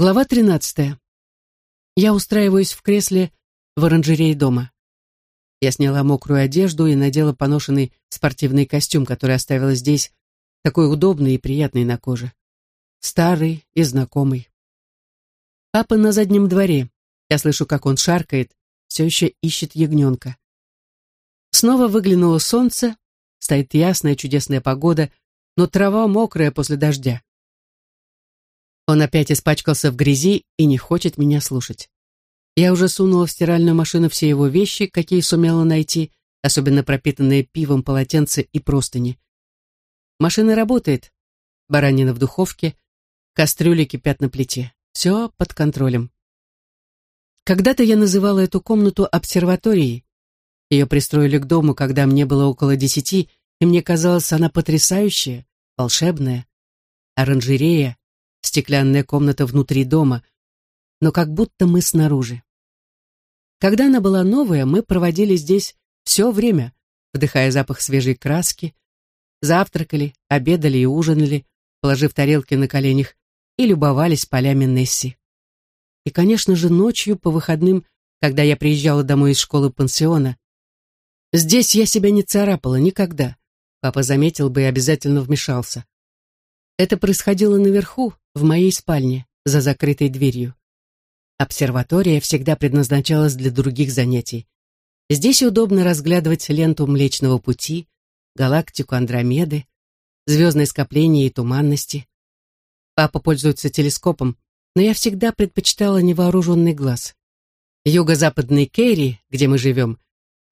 Глава 13. Я устраиваюсь в кресле в оранжерее дома. Я сняла мокрую одежду и надела поношенный спортивный костюм, который оставила здесь, такой удобный и приятный на коже. Старый и знакомый. Папа на заднем дворе. Я слышу, как он шаркает, все еще ищет ягненка. Снова выглянуло солнце, стоит ясная чудесная погода, но трава мокрая после дождя. Он опять испачкался в грязи и не хочет меня слушать. Я уже сунула в стиральную машину все его вещи, какие сумела найти, особенно пропитанные пивом полотенца и простыни. Машина работает. Баранина в духовке, кастрюли кипят на плите. Все под контролем. Когда-то я называла эту комнату обсерваторией. Ее пристроили к дому, когда мне было около десяти, и мне казалось, она потрясающая, волшебная. Оранжерея, стеклянная комната внутри дома, но как будто мы снаружи. Когда она была новая, мы проводили здесь все время, вдыхая запах свежей краски, завтракали, обедали и ужинали, положив тарелки на коленях, и любовались полями Несси. И, конечно же, ночью по выходным, когда я приезжала домой из школы-пансиона, здесь я себя не царапала никогда. Папа заметил бы и обязательно вмешался. Это происходило наверху, в моей спальне, за закрытой дверью. Обсерватория всегда предназначалась для других занятий. Здесь удобно разглядывать ленту Млечного Пути, галактику Андромеды, звездные скопления и туманности. Папа пользуется телескопом, но я всегда предпочитала невооруженный глаз. Юго-западный Керри, где мы живем,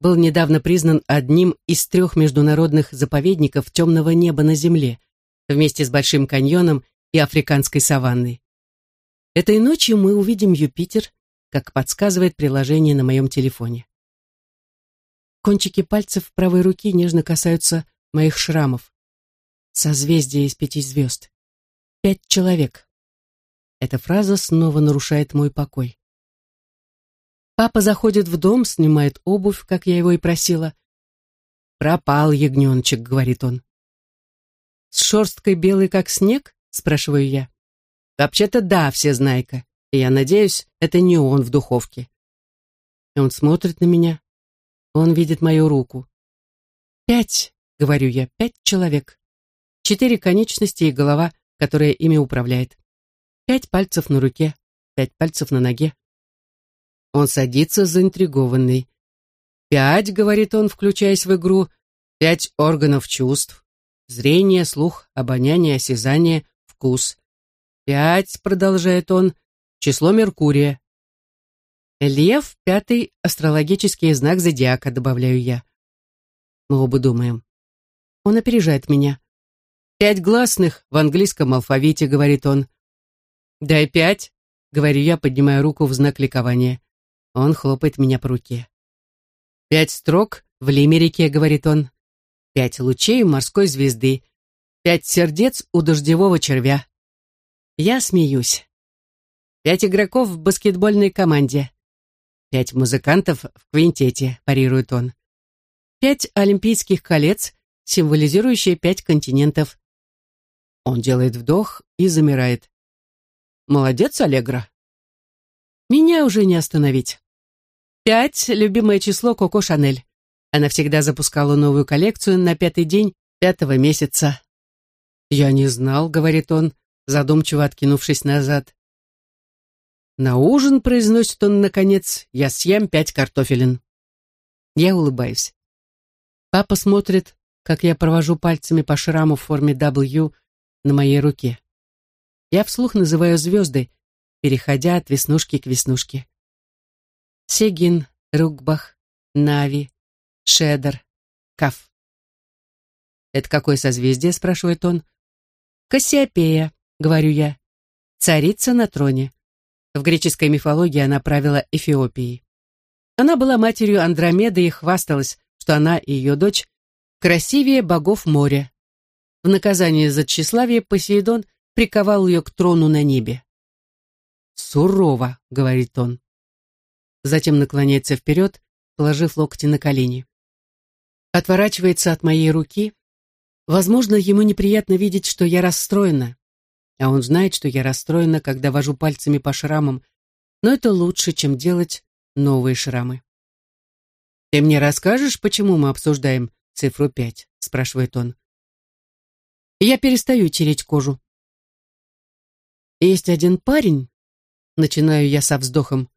был недавно признан одним из трех международных заповедников темного неба на Земле, вместе с Большим каньоном и африканской саванной. Этой ночью мы увидим Юпитер, как подсказывает приложение на моем телефоне. Кончики пальцев правой руки нежно касаются моих шрамов. Созвездие из пяти звезд. Пять человек. Эта фраза снова нарушает мой покой. Папа заходит в дом, снимает обувь, как я его и просила. «Пропал ягненочек», — говорит он. «С шерсткой белой, как снег?» спрашиваю я. Вообще-то да, всезнайка. И я надеюсь, это не он в духовке. И он смотрит на меня. Он видит мою руку. Пять, говорю я, пять человек. Четыре конечности и голова, которая ими управляет. Пять пальцев на руке, пять пальцев на ноге. Он садится заинтригованный. «Пять», — говорит он, включаясь в игру, — «пять органов чувств. Зрение, слух, обоняние, осязание, вкус. Пять, продолжает он, число Меркурия. Лев — пятый астрологический знак зодиака, добавляю я. Мы оба думаем. Он опережает меня. Пять гласных в английском алфавите, говорит он. Дай пять, говорю я, поднимая руку в знак ликования. Он хлопает меня по руке. Пять строк в лимерике, говорит он. Пять лучей у морской звезды. Пять сердец у дождевого червя. Я смеюсь. Пять игроков в баскетбольной команде. Пять музыкантов в квинтете, парирует он. Пять олимпийских колец, символизирующие пять континентов. Он делает вдох и замирает. Молодец, Аллегра. Меня уже не остановить. Пять — любимое число Коко Шанель. Она всегда запускала новую коллекцию на пятый день пятого месяца. «Я не знал», — говорит он, задумчиво откинувшись назад. «На ужин», — произносит он наконец, — «я съем пять картофелин». Я улыбаюсь. Папа смотрит, как я провожу пальцами по шраму в форме W на моей руке. Я вслух называю звезды, переходя от веснушки к веснушке. Сегин, Ругбах, Нави, Шедер, Каф. «Это какое созвездие?» — спрашивает он. Кассиопея, говорю я, царица на троне. В греческой мифологии она правила Эфиопией. Она была матерью Андромеды и хвасталась, что она и ее дочь красивее богов моря. В наказание за тщеславие Посейдон приковал ее к трону на небе. «Сурово», — говорит он. Затем наклоняется вперед, положив локти на колени. Отворачивается от моей руки, Возможно, ему неприятно видеть, что я расстроена. А он знает, что я расстроена, когда вожу пальцами по шрамам, но это лучше, чем делать новые шрамы. «Ты мне расскажешь, почему мы обсуждаем цифру пять?» — спрашивает он. Я перестаю тереть кожу. Есть один парень, начинаю я со вздохом.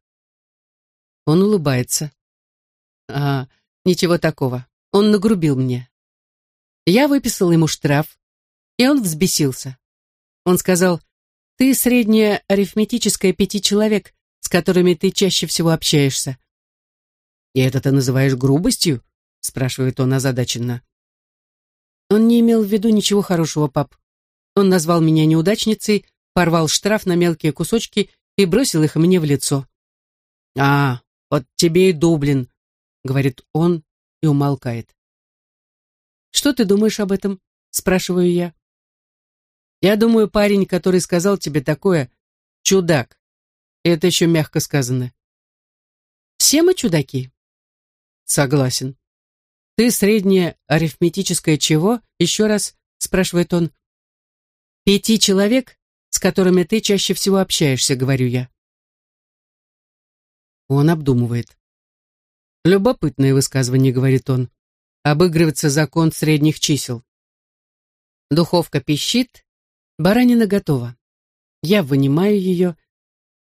Он улыбается. А, ничего такого. Он нагрубил мне. Я выписал ему штраф, и он взбесился. Он сказал, ты средняя арифметическая пяти человек, с которыми ты чаще всего общаешься. «И это ты называешь грубостью?» — спрашивает он озадаченно. Он не имел в виду ничего хорошего, пап. Он назвал меня неудачницей, порвал штраф на мелкие кусочки и бросил их мне в лицо. «А, вот тебе и Дублин», — говорит он и умолкает. «Что ты думаешь об этом?» — спрашиваю я. «Я думаю, парень, который сказал тебе такое, чудак. это еще мягко сказано». «Все мы чудаки». «Согласен». «Ты среднее арифметическое чего?» Еще раз спрашивает он. «Пяти человек, с которыми ты чаще всего общаешься», говорю я. Он обдумывает. Любопытное высказывание, говорит он. Обыгрывается закон средних чисел. Духовка пищит, баранина готова. Я вынимаю ее.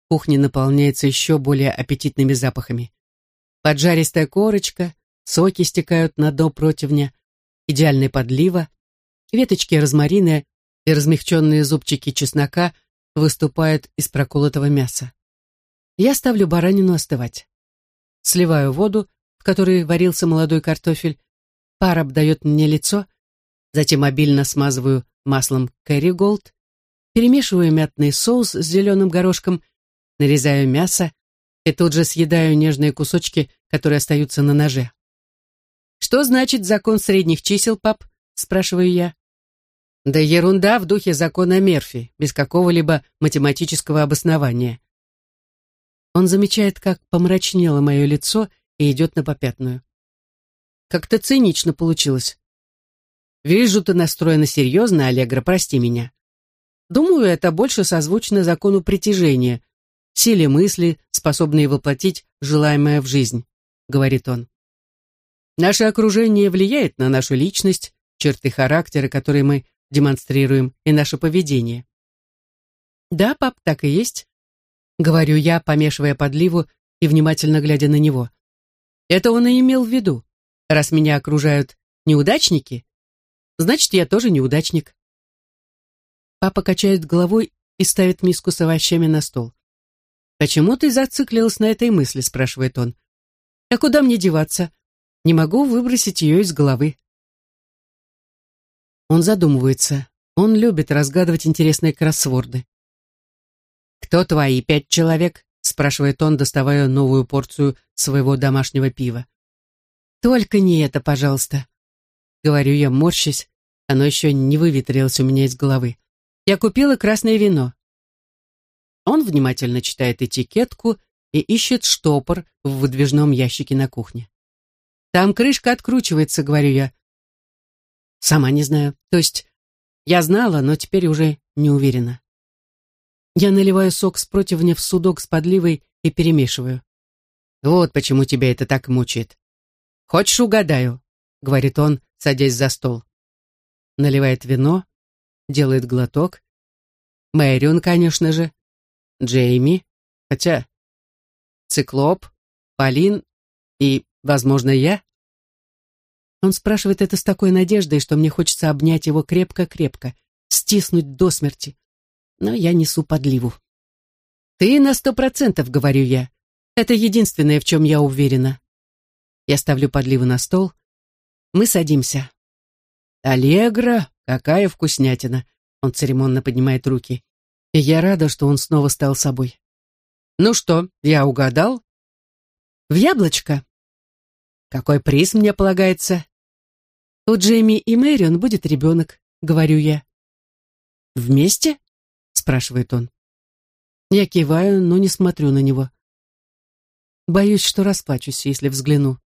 Кухня наполняется еще более аппетитными запахами. Поджаристая корочка, соки стекают на дно противня, идеальная подлива, веточки розмарина и размягченные зубчики чеснока выступают из проколотого мяса. Я ставлю баранину остывать. Сливаю воду, в которой варился молодой картофель, пар обдает мне лицо, затем обильно смазываю маслом Керриголд, перемешиваю мятный соус с зеленым горошком, нарезаю мясо и тут же съедаю нежные кусочки, которые остаются на ноже. «Что значит закон средних чисел, пап?» — спрашиваю я. «Да ерунда в духе закона Мерфи, без какого-либо математического обоснования». Он замечает, как помрачнело мое лицо и идет на попятную. Как-то цинично получилось. Вижу, ты настроена серьезно, Аллегра, прости меня. Думаю, это больше созвучно закону притяжения, силе мысли, способной воплотить желаемое в жизнь, говорит он. Наше окружение влияет на нашу личность, черты характера, которые мы демонстрируем, и наше поведение. Да, пап, так и есть, говорю я, помешивая подливу и внимательно глядя на него. Это он и имел в виду. Раз меня окружают неудачники, значит, я тоже неудачник. Папа качает головой и ставит миску с овощами на стол. «Почему ты зациклилась на этой мысли?» – спрашивает он. «А куда мне деваться? Не могу выбросить ее из головы. Он задумывается. Он любит разгадывать интересные кроссворды. «Кто твои пять человек?» — спрашивает он, доставая новую порцию своего домашнего пива. «Только не это, пожалуйста», — говорю я, морщась. Оно еще не выветрилось у меня из головы. «Я купила красное вино». Он внимательно читает этикетку и ищет штопор в выдвижном ящике на кухне. Там крышка откручивается, говорю я. Сама не знаю. То есть я знала, но теперь уже не уверена. Я наливаю сок с противня в судок с подливой и перемешиваю. Вот почему тебя это так мучает. Хочешь, угадаю, говорит он, садясь за стол. Наливает вино, делает глоток. Мэрион, конечно же. Джейми, хотя Циклоп, Полин и Возможно, я? Он спрашивает это с такой надеждой, что мне хочется обнять его крепко-крепко, стиснуть до смерти. Но я несу подливу. «Ты на сто процентов», — говорю я. «Это единственное, в чем я уверена». Я ставлю подливу на стол. Мы садимся. «Аллегра, какая вкуснятина!» Он церемонно поднимает руки. И я рада, что он снова стал собой. «Ну что, я угадал?» «В яблочко», какой приз мне полагается? У Джейми и Мэрион будет ребенок, говорю я. Вместе? Спрашивает он. Я киваю, но не смотрю на него. Боюсь, что расплачусь, если взгляну.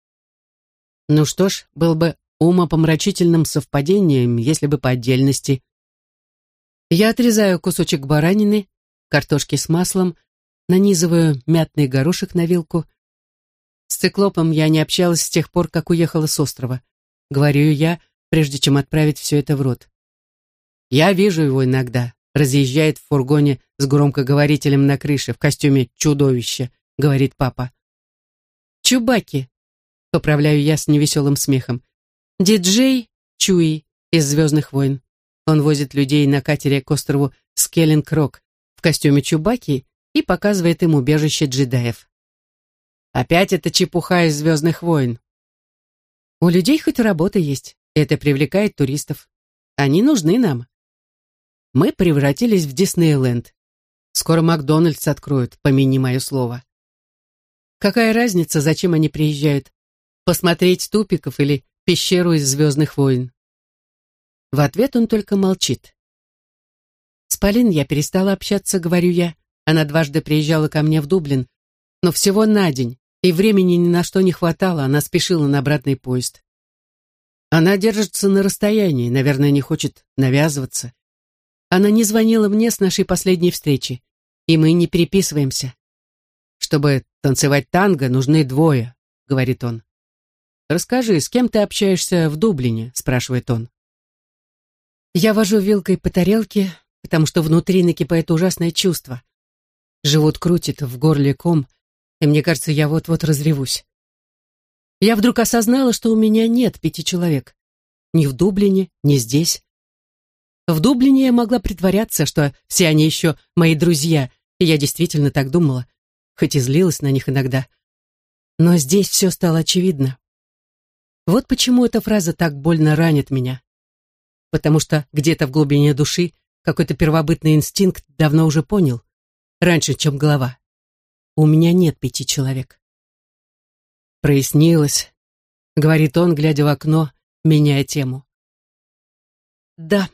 Ну что ж, был бы умопомрачительным совпадением, если бы по отдельности. Я отрезаю кусочек баранины, картошки с маслом, нанизываю мятный горошек на вилку. С циклопом я не общалась с тех пор, как уехала с острова. Говорю я, прежде чем отправить все это в рот. Я вижу его иногда. Разъезжает в фургоне с громкоговорителем на крыше в костюме чудовища, говорит папа. Чубаки, поправляю я с невеселым смехом. Диджей Чуи из «Звездных войн». Он возит людей на катере к острову Скеллинг-Рок в костюме Чубаки и показывает им убежище джедаев. Опять это чепуха из «Звездных войн». У людей хоть работа есть, это привлекает туристов. Они нужны нам. Мы превратились в Диснейленд. Скоро Макдональдс откроют, помяни мое слово. Какая разница, зачем они приезжают? Посмотреть тупиков или пещеру из «Звездных войн»? В ответ он только молчит. С Полин я перестала общаться, говорю я. Она дважды приезжала ко мне в Дублин, но всего на день, и времени ни на что не хватало, она спешила на обратный поезд. Она держится на расстоянии, наверное, не хочет навязываться. Она не звонила мне с нашей последней встречи, и мы не переписываемся. Чтобы танцевать танго, нужны двое, говорит он. Расскажи, с кем ты общаешься в Дублине, спрашивает он. Я вожу вилкой по тарелке, потому что внутри накипает ужасное чувство. Живот крутит, в горле ком, и мне кажется, я вот-вот разревусь. Я вдруг осознала, что у меня нет пяти человек. Ни в Дублине, ни здесь. В Дублине я могла притворяться, что все они еще мои друзья, и я действительно так думала, хоть и злилась на них иногда. Но здесь все стало очевидно. Вот почему эта фраза так больно ранит меня. Потому что где-то в глубине души какой-то первобытный инстинкт давно уже понял, раньше, чем голова. У меня нет пяти человек. Прояснилось, говорит он, глядя в окно, меняя тему. Да.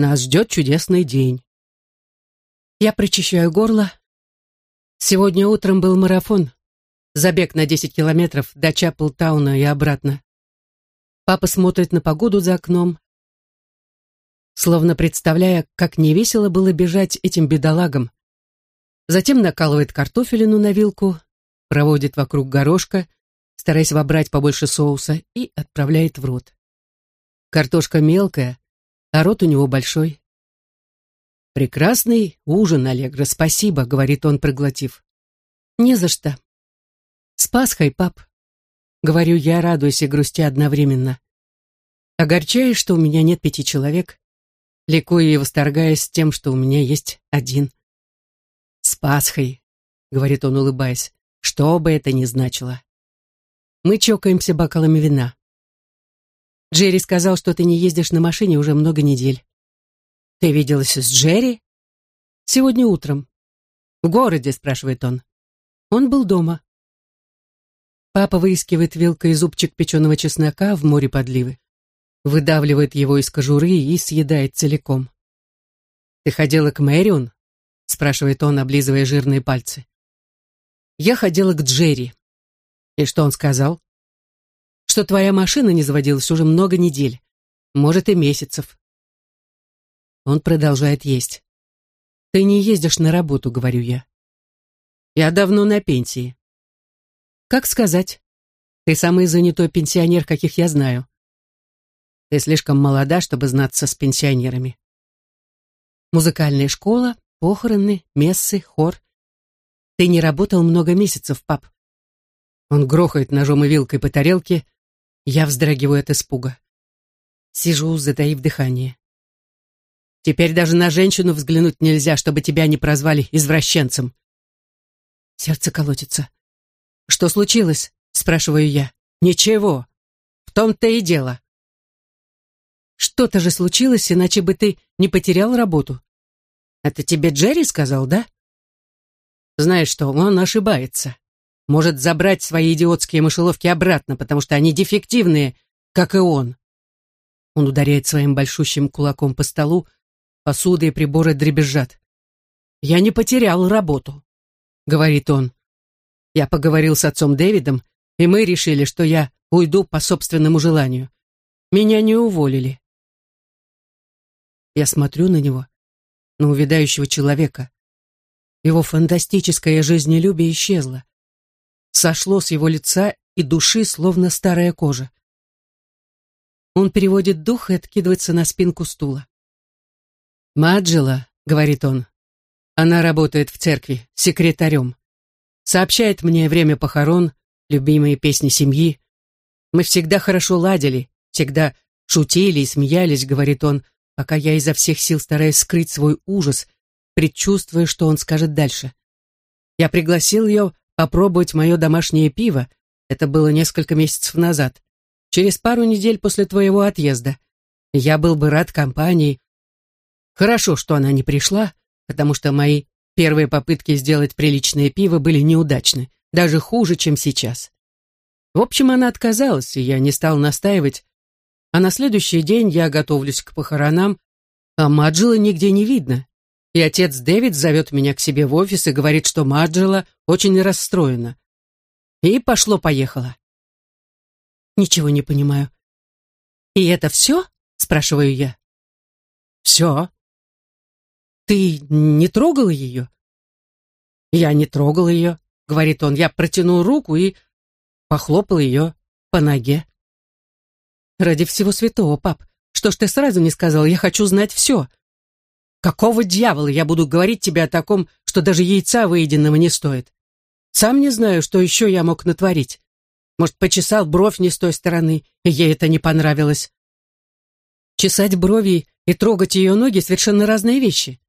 Нас ждет чудесный день. Я прочищаю горло. Сегодня утром был марафон. Забег на 10 километров до Чаплтауна и обратно. Папа смотрит на погоду за окном, словно представляя, как невесело было бежать этим бедолагам, Затем накалывает картофелину на вилку, проводит вокруг горошка, стараясь вобрать побольше соуса, и отправляет в рот. Картошка мелкая, а рот у него большой. «Прекрасный ужин, Аллегра, спасибо», — говорит он, проглотив. «Не за что. С Пасхой, пап», — говорю я, радуясь и грустя одновременно. Огорчаюсь, что у меня нет пяти человек, ликуя и восторгаясь тем, что у меня есть один. «С Пасхой», — говорит он, улыбаясь, — «что бы это ни значило». Мы чокаемся бокалами вина. Джерри сказал, что ты не ездишь на машине уже много недель. Ты виделась с Джерри? Сегодня утром. В городе, спрашивает он. Он был дома. Папа выискивает вилкой зубчик печеного чеснока в море подливы, выдавливает его из кожуры и съедает целиком. Ты ходила к Мэрион? спрашивает он, облизывая жирные пальцы. Я ходила к Джерри. И что он сказал? Что твоя машина не заводилась уже много недель, может и месяцев. Он продолжает есть. Ты не ездишь на работу, говорю я. Я давно на пенсии. Как сказать? Ты самый занятой пенсионер, каких я знаю. Ты слишком молода, чтобы знаться с пенсионерами. Музыкальная школа, Похороны, мессы, хор. Ты не работал много месяцев, пап. Он грохает ножом и вилкой по тарелке. Я вздрагиваю от испуга. Сижу, затаив дыхание. Теперь даже на женщину взглянуть нельзя, чтобы тебя не прозвали извращенцем. Сердце колотится. Что случилось? Спрашиваю я. Ничего. В том-то и дело. Что-то же случилось, иначе бы ты не потерял работу. Это тебе Джерри сказал, да? Знаешь что, он ошибается. Может забрать свои идиотские мышеловки обратно, потому что они дефективные, как и он. Он ударяет своим большущим кулаком по столу, посуда и приборы дребезжат. «Я не потерял работу», — говорит он. «Я поговорил с отцом Дэвидом, и мы решили, что я уйду по собственному желанию. Меня не уволили. Я смотрю на него, на увядающего человека. Его фантастическое жизнелюбие исчезло. Сошло с его лица и души, словно старая кожа. Он переводит дух и откидывается на спинку стула. «Маджела», — говорит он, — «она работает в церкви, секретарем. Сообщает мне время похорон, любимые песни семьи. Мы всегда хорошо ладили, всегда шутили и смеялись», — говорит он, пока я изо всех сил стараюсь скрыть свой ужас, предчувствуя, что он скажет дальше. Я пригласил ее попробовать мое домашнее пиво, это было несколько месяцев назад, через пару недель после твоего отъезда. Я был бы рад компании. Хорошо, что она не пришла, потому что мои первые попытки сделать приличное пиво были неудачны, даже хуже, чем сейчас. В общем, она отказалась, и я не стал настаивать, а на следующий день я готовлюсь к похоронам, а Маджела нигде не видно. И отец Дэвид зовет меня к себе в офис и говорит, что Маджела очень расстроена. И пошло-поехало. Ничего не понимаю. «И это все?» — спрашиваю я. «Все». «Ты не трогала ее?» «Я не трогал ее», — говорит он. Я протянул руку и похлопал ее по ноге. Ради всего святого, пап, что ж ты сразу не сказал? Я хочу знать все. Какого дьявола я буду говорить тебе о таком, что даже яйца выеденного не стоит? Сам не знаю, что еще я мог натворить. Может, почесал бровь не с той стороны, и ей это не понравилось. Чесать брови и трогать ее ноги — совершенно разные вещи.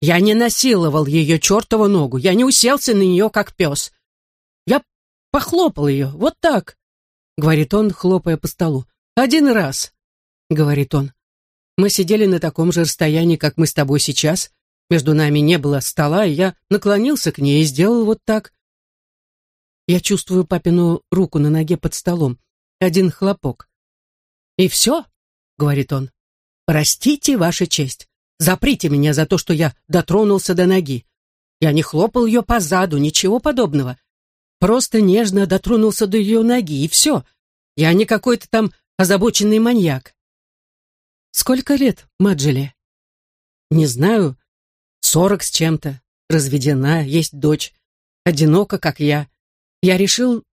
Я не насиловал ее чертову ногу, я не уселся на нее, как пес. Я похлопал ее, вот так, — говорит он, хлопая по столу. «Один раз», — говорит он. «Мы сидели на таком же расстоянии, как мы с тобой сейчас. Между нами не было стола, и я наклонился к ней и сделал вот так». Я чувствую папину руку на ноге под столом. Один хлопок. «И все?» — говорит он. «Простите, Ваша честь. Заприте меня за то, что я дотронулся до ноги. Я не хлопал ее по заду, ничего подобного. Просто нежно дотронулся до ее ноги, и все. Я не какой-то там озабоченный маньяк. Сколько лет Маджеле? Не знаю. Сорок с чем-то. Разведена, есть дочь. Одинока, как я. Я решил,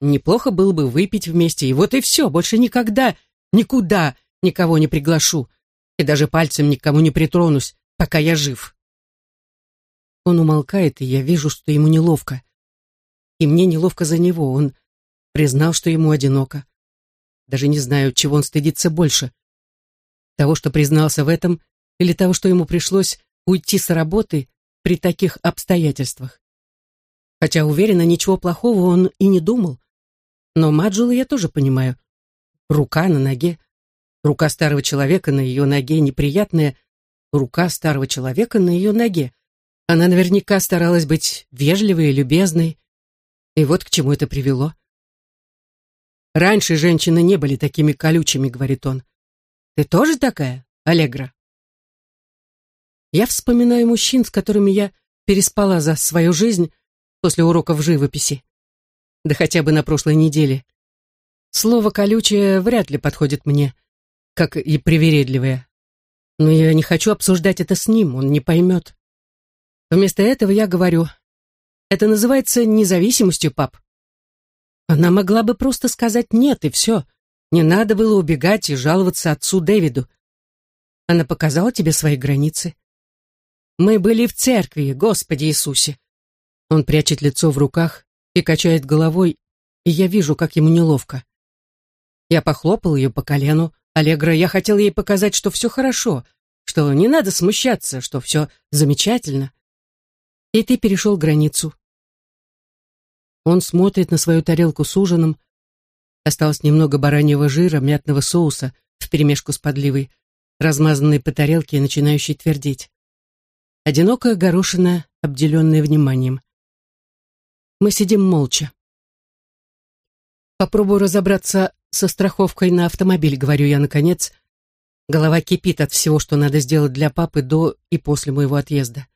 неплохо было бы выпить вместе, и вот и все, больше никогда, никуда никого не приглашу, и даже пальцем никому не притронусь, пока я жив. Он умолкает, и я вижу, что ему неловко. И мне неловко за него, он признал, что ему одиноко. Даже не знаю, чего он стыдится больше. Того, что признался в этом, или того, что ему пришлось уйти с работы при таких обстоятельствах. Хотя, уверена, ничего плохого он и не думал. Но Маджула я тоже понимаю. Рука на ноге. Рука старого человека на ее ноге неприятная. Рука старого человека на ее ноге. Она наверняка старалась быть вежливой и любезной. И вот к чему это привело. Раньше женщины не были такими колючими, говорит он. Ты тоже такая, Аллегра? Я вспоминаю мужчин, с которыми я переспала за свою жизнь после уроков живописи. Да хотя бы на прошлой неделе. Слово «колючее» вряд ли подходит мне, как и привередливое. Но я не хочу обсуждать это с ним, он не поймет. Вместо этого я говорю, это называется независимостью, пап. Она могла бы просто сказать «нет» и все. Не надо было убегать и жаловаться отцу Дэвиду. Она показала тебе свои границы. Мы были в церкви, Господи Иисусе. Он прячет лицо в руках и качает головой, и я вижу, как ему неловко. Я похлопал ее по колену. Аллегра, я хотел ей показать, что все хорошо, что не надо смущаться, что все замечательно. И ты перешел границу. Он смотрит на свою тарелку с ужином. Осталось немного бараньего жира, мятного соуса вперемешку с подливой, размазанной по тарелке и начинающей твердить. Одинокая горошина, обделенная вниманием. Мы сидим молча. Попробую разобраться со страховкой на автомобиль, говорю я наконец. Голова кипит от всего, что надо сделать для папы до и после моего отъезда.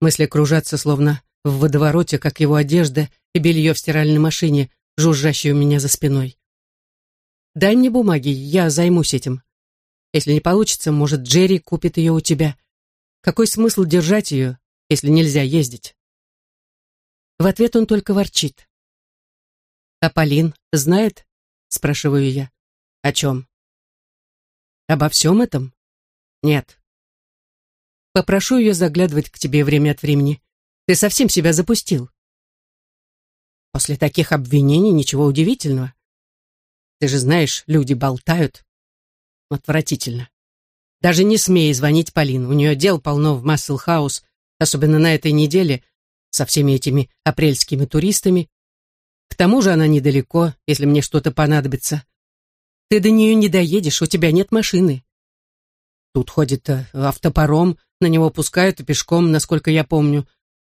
Мысли кружатся, словно в водовороте, как его одежда и белье в стиральной машине, жужжащей у меня за спиной. «Дай мне бумаги, я займусь этим». Если не получится, может, Джерри купит ее у тебя. Какой смысл держать ее, если нельзя ездить? В ответ он только ворчит. «А Полин знает?» — спрашиваю я. «О чем?» «Обо всем этом?» «Нет». «Попрошу ее заглядывать к тебе время от времени. Ты совсем себя запустил». После таких обвинений ничего удивительного. Ты же знаешь, люди болтают. Отвратительно. Даже не смей звонить Полин. У нее дел полно в Массел Хаус, особенно на этой неделе, со всеми этими апрельскими туристами. К тому же она недалеко, если мне что-то понадобится. Ты до нее не доедешь, у тебя нет машины. Тут ходит э, автопаром, на него пускают и пешком, насколько я помню.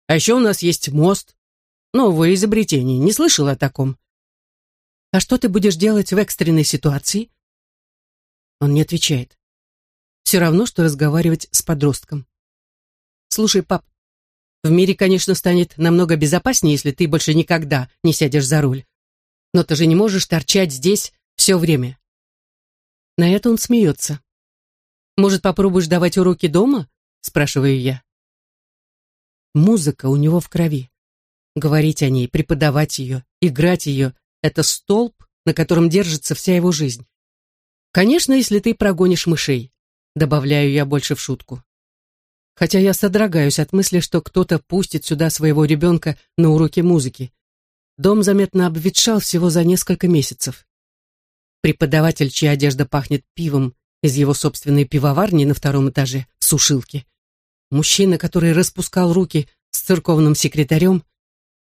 А еще у нас есть мост. Новое изобретение, не слышал о таком. А что ты будешь делать в экстренной ситуации? Он не отвечает. Все равно, что разговаривать с подростком. Слушай, пап, в мире, конечно, станет намного безопаснее, если ты больше никогда не сядешь за руль. Но ты же не можешь торчать здесь все время. На это он смеется. Может, попробуешь давать уроки дома? Спрашиваю я. Музыка у него в крови. Говорить о ней, преподавать ее, играть ее — это столб, на котором держится вся его жизнь. Конечно, если ты прогонишь мышей, добавляю я больше в шутку. Хотя я содрогаюсь от мысли, что кто-то пустит сюда своего ребенка на уроки музыки. Дом заметно обветшал всего за несколько месяцев. Преподаватель, чья одежда пахнет пивом из его собственной пивоварни на втором этаже, в сушилке. Мужчина, который распускал руки с церковным секретарем.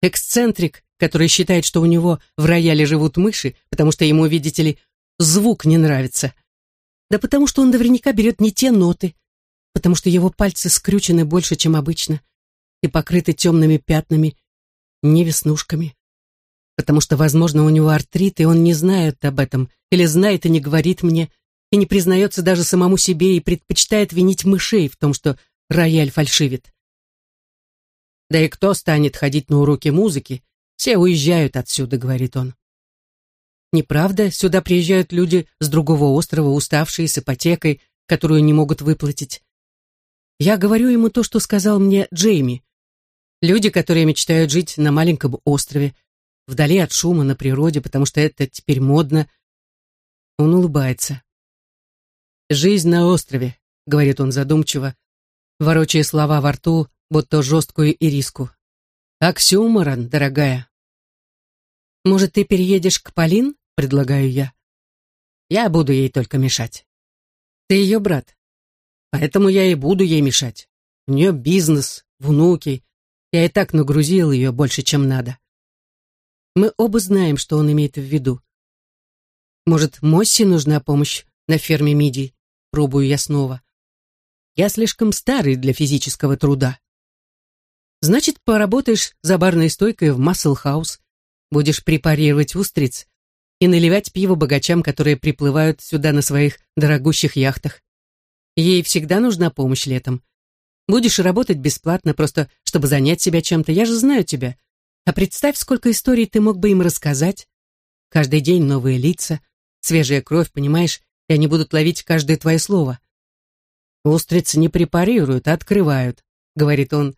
Эксцентрик, который считает, что у него в рояле живут мыши, потому что ему, видите ли, звук не нравится. Да потому что он наверняка берет не те ноты, потому что его пальцы скрючены больше, чем обычно, и покрыты темными пятнами, не веснушками. Потому что, возможно, у него артрит, и он не знает об этом, или знает и не говорит мне, и не признается даже самому себе, и предпочитает винить мышей в том, что рояль фальшивит. Да и кто станет ходить на уроки музыки? Все уезжают отсюда, говорит он. Неправда, сюда приезжают люди с другого острова, уставшие, с ипотекой, которую не могут выплатить. Я говорю ему то, что сказал мне Джейми. Люди, которые мечтают жить на маленьком острове, вдали от шума, на природе, потому что это теперь модно. Он улыбается. «Жизнь на острове», — говорит он задумчиво, ворочая слова во рту, будто жесткую ириску. «Оксюморон, дорогая». «Может, ты переедешь к Полин?» — предлагаю я. Я буду ей только мешать. Ты ее брат. Поэтому я и буду ей мешать. У нее бизнес, внуки. Я и так нагрузил ее больше, чем надо. Мы оба знаем, что он имеет в виду. Может, Мосси нужна помощь на ферме Миди? Пробую я снова. Я слишком старый для физического труда. Значит, поработаешь за барной стойкой в Маслхаус, будешь препарировать устриц, и наливать пиво богачам, которые приплывают сюда на своих дорогущих яхтах. Ей всегда нужна помощь летом. Будешь работать бесплатно, просто чтобы занять себя чем-то. Я же знаю тебя. А представь, сколько историй ты мог бы им рассказать. Каждый день новые лица, свежая кровь, понимаешь, и они будут ловить каждое твое слово. Устрицы не препарируют, а открывают, говорит он,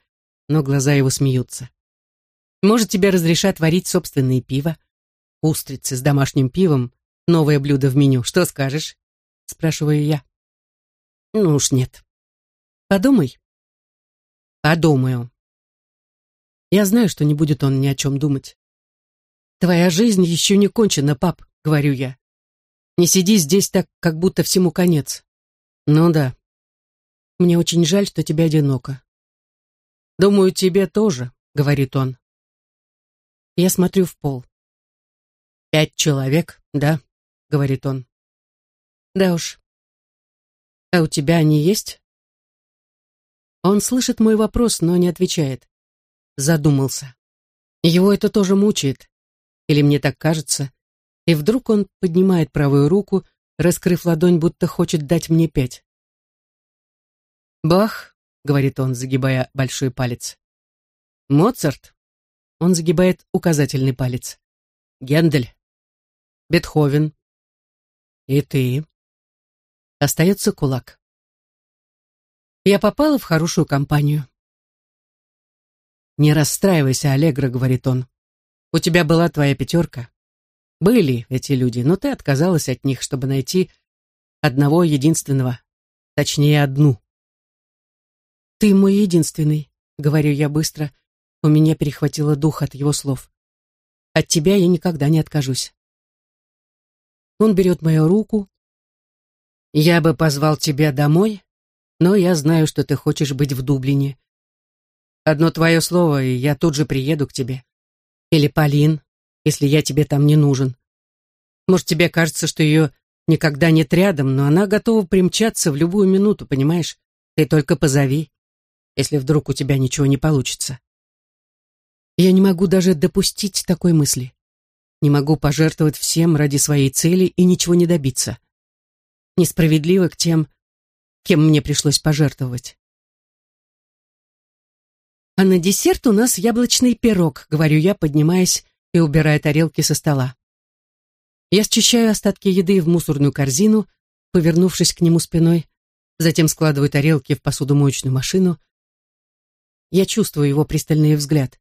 но глаза его смеются. Может, тебе разрешат варить собственное пиво, устрицы с домашним пивом, новое блюдо в меню. Что скажешь? Спрашиваю я. Ну уж нет. Подумай. Подумаю. Я знаю, что не будет он ни о чем думать. Твоя жизнь еще не кончена, пап, говорю я. Не сиди здесь так, как будто всему конец. Ну да. Мне очень жаль, что тебе одиноко. Думаю, тебе тоже, говорит он. Я смотрю в пол. «Пять человек, да?» — говорит он. «Да уж. А у тебя они есть?» Он слышит мой вопрос, но не отвечает. Задумался. Его это тоже мучает. Или мне так кажется. И вдруг он поднимает правую руку, раскрыв ладонь, будто хочет дать мне пять. «Бах!» — говорит он, загибая большой палец. «Моцарт!» — он загибает указательный палец. «Гендель!» Бетховен. И ты. Остается кулак. Я попала в хорошую компанию. «Не расстраивайся, Аллегра», — говорит он. «У тебя была твоя пятерка. Были эти люди, но ты отказалась от них, чтобы найти одного единственного, точнее, одну». «Ты мой единственный», — говорю я быстро. У меня перехватило дух от его слов. «От тебя я никогда не откажусь». Он берет мою руку. «Я бы позвал тебя домой, но я знаю, что ты хочешь быть в Дублине. Одно твое слово, и я тут же приеду к тебе. Или Полин, если я тебе там не нужен. Может, тебе кажется, что ее никогда нет рядом, но она готова примчаться в любую минуту, понимаешь? Ты только позови если вдруг у тебя ничего не получится. Я не могу даже допустить такой мысли. Не могу пожертвовать всем ради своей цели и ничего не добиться. Несправедливо к тем, кем мне пришлось пожертвовать. А на десерт у нас яблочный пирог, говорю я, поднимаясь и убирая тарелки со стола. Я счищаю остатки еды в мусорную корзину, повернувшись к нему спиной, затем складываю тарелки в посудомоечную машину, я чувствую его пристальный взгляд.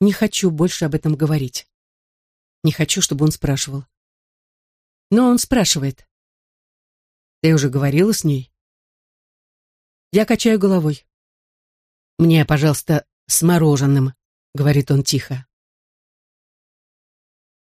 Не хочу больше об этом говорить. Не хочу, чтобы он спрашивал. Но он спрашивает. Ты уже говорила с ней? Я качаю головой. Мне, пожалуйста, с мороженым, говорит он тихо.